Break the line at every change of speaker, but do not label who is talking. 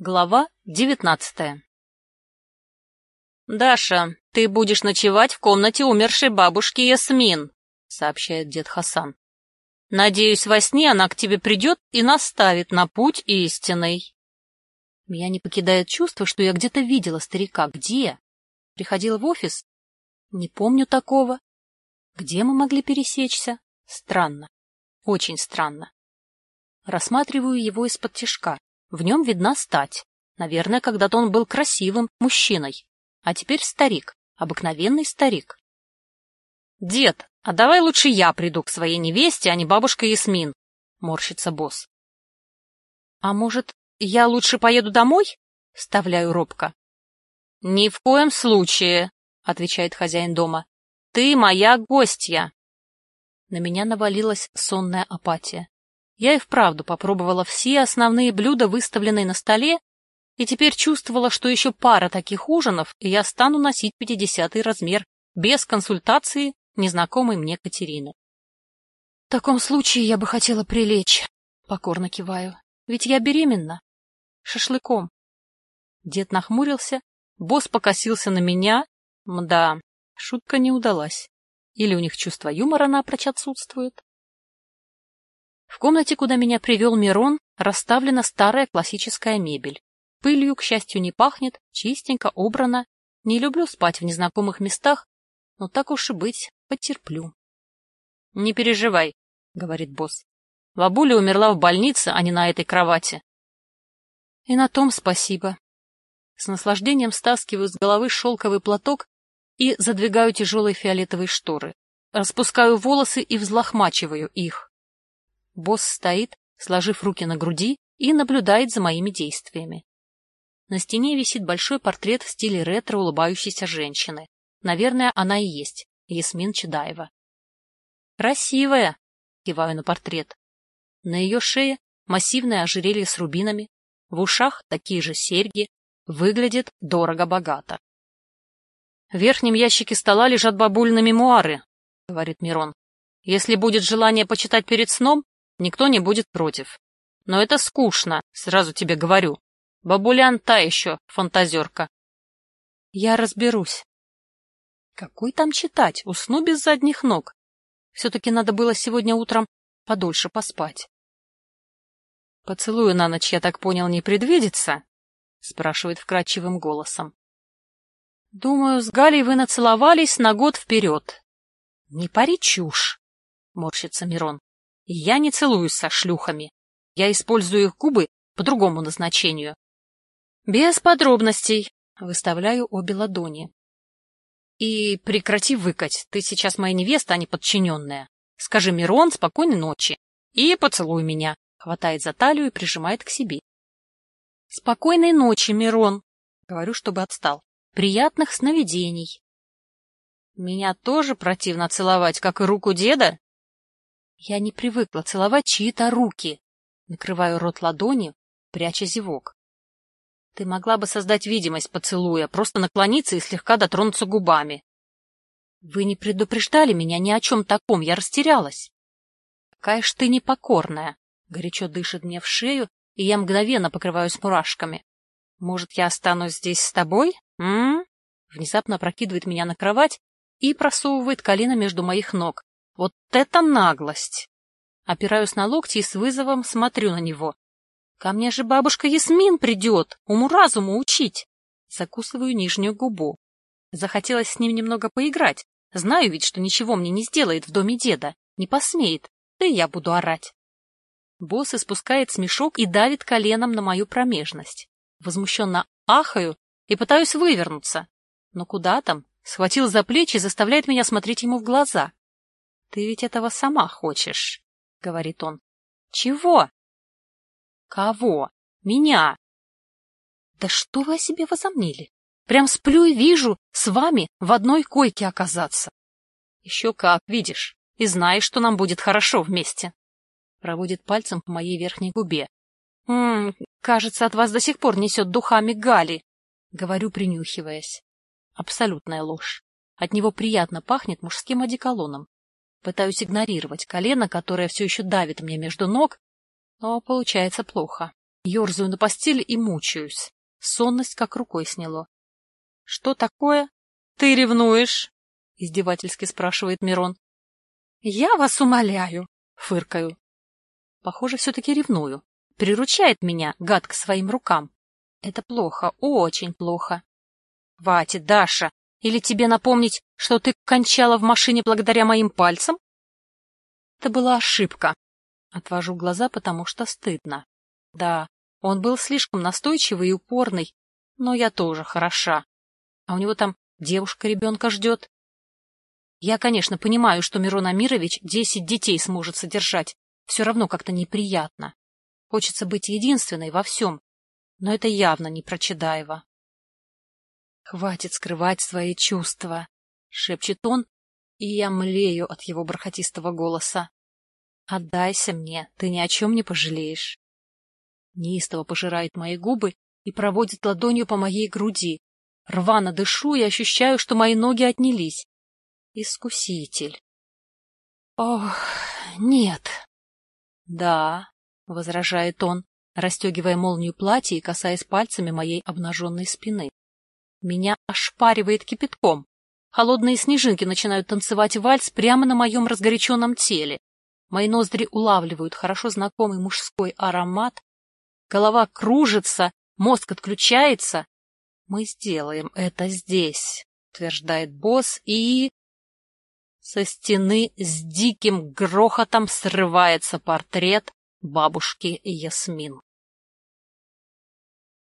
Глава девятнадцатая «Даша, ты будешь ночевать в комнате умершей бабушки Ясмин», — сообщает дед Хасан. «Надеюсь, во сне она к тебе придет и наставит на путь истинный». Меня не покидает чувство, что я где-то видела старика. Где? Приходила в офис? Не помню такого. Где мы могли пересечься? Странно. Очень странно. Рассматриваю его из-под тишка. В нем видна стать. Наверное, когда-то он был красивым мужчиной. А теперь старик. Обыкновенный старик. «Дед, а давай лучше я приду к своей невесте, а не бабушка Ясмин», — морщится босс. «А может, я лучше поеду домой?» — вставляю робко. «Ни в коем случае», — отвечает хозяин дома. «Ты моя гостья». На меня навалилась сонная апатия. Я и вправду попробовала все основные блюда, выставленные на столе, и теперь чувствовала, что еще пара таких ужинов, и я стану носить пятидесятый размер, без консультации незнакомой мне Катерины. — В таком случае я бы хотела прилечь, — покорно киваю, — ведь я беременна. Шашлыком. Дед нахмурился, босс покосился на меня. Мда, шутка не удалась. Или у них чувство юмора напрочь отсутствует. В комнате, куда меня привел Мирон, расставлена старая классическая мебель. Пылью, к счастью, не пахнет, чистенько, убрано. Не люблю спать в незнакомых местах, но так уж и быть, потерплю. — Не переживай, — говорит босс. Бабуля умерла в больнице, а не на этой кровати. И на том спасибо. С наслаждением стаскиваю с головы шелковый платок и задвигаю тяжелые фиолетовые шторы. Распускаю волосы и взлохмачиваю их. Босс стоит, сложив руки на груди, и наблюдает за моими действиями. На стене висит большой портрет в стиле ретро улыбающейся женщины. Наверное, она и есть, Ясмин Чедаева. «Красивая!» — киваю на портрет. На ее шее массивное ожерелье с рубинами, в ушах такие же серьги, выглядит дорого-богато. — В верхнем ящике стола лежат бабульные мемуары, — говорит Мирон. — Если будет желание почитать перед сном, Никто не будет против. Но это скучно, сразу тебе говорю. Бабулян та еще фантазерка. Я разберусь. Какой там читать? Усну без задних ног. Все-таки надо было сегодня утром подольше поспать. Поцелую на ночь, я так понял, не предвидится? Спрашивает вкрадчивым голосом. Думаю, с Галей вы нацеловались на год вперед. Не пари чушь, морщится Мирон. Я не целуюсь со шлюхами. Я использую их губы по другому назначению. Без подробностей. Выставляю обе ладони. И прекрати выкать. Ты сейчас моя невеста, а не подчиненная. Скажи Мирон спокойной ночи. И поцелуй меня. Хватает за талию и прижимает к себе. Спокойной ночи, Мирон. Говорю, чтобы отстал. Приятных сновидений. Меня тоже противно целовать, как и руку деда? Я не привыкла целовать чьи-то руки. Накрываю рот ладонью, пряча зевок. Ты могла бы создать видимость поцелуя, просто наклониться и слегка дотронуться губами. Вы не предупреждали меня ни о чем таком, я растерялась. Какая ж ты непокорная. Горячо дышит мне в шею, и я мгновенно покрываюсь мурашками. Может, я останусь здесь с тобой? М? Внезапно прокидывает меня на кровать и просовывает колено между моих ног, вот это наглость! Опираюсь на локти и с вызовом смотрю на него. Ко мне же бабушка Ясмин придет, уму-разуму учить. Закусываю нижнюю губу. Захотелось с ним немного поиграть. Знаю ведь, что ничего мне не сделает в доме деда. Не посмеет. Да и я буду орать. Босс испускает смешок и давит коленом на мою промежность. Возмущенно ахаю и пытаюсь вывернуться. Но куда там? Схватил за плечи и заставляет меня смотреть ему в глаза. — Ты ведь этого сама хочешь, — говорит он. — Чего? — Кого? Меня. — Да что вы о себе возомнили? Прям сплю и вижу с вами в одной койке оказаться. — Еще как, видишь, и знаешь, что нам будет хорошо вместе. Проводит пальцем по моей верхней губе. «М -м, кажется, от вас до сих пор несет духами Гали», — говорю, принюхиваясь. Абсолютная ложь. От него приятно пахнет мужским одеколоном. Пытаюсь игнорировать колено, которое все еще давит мне между ног, но получается плохо. Ёрзаю на постели и мучаюсь. Сонность как рукой сняло. — Что такое? Ты ревнуешь? — издевательски спрашивает Мирон. — Я вас умоляю, — фыркаю. Похоже, все-таки ревную. Приручает меня, гад, к своим рукам. Это плохо, очень плохо. — Хватит, Даша, или тебе напомнить, что ты кончала в машине благодаря моим пальцам? Это была ошибка. Отвожу глаза, потому что стыдно. Да, он был слишком настойчивый и упорный, но я тоже хороша. А у него там девушка ребенка ждет. Я, конечно, понимаю, что Мирон Амирович десять детей сможет содержать. Все равно как-то неприятно. Хочется быть единственной во всем. Но это явно не про Чедаева. «Хватит скрывать свои чувства», — шепчет он, и я млею от его бархатистого голоса. «Отдайся мне, ты ни о чем не пожалеешь». Неистово пожирает мои губы и проводит ладонью по моей груди. Рвано дышу и ощущаю, что мои ноги отнялись. Искуситель. Ох, нет. Да, — возражает он, расстегивая молнию платья и касаясь пальцами моей обнаженной спины. Меня ошпаривает кипятком. Холодные снежинки начинают танцевать вальс прямо на моем разгоряченном теле. Мои ноздри улавливают хорошо знакомый мужской аромат. Голова кружится, мозг отключается. Мы сделаем это здесь, утверждает босс, и... Со стены с диким грохотом срывается портрет бабушки Ясмин.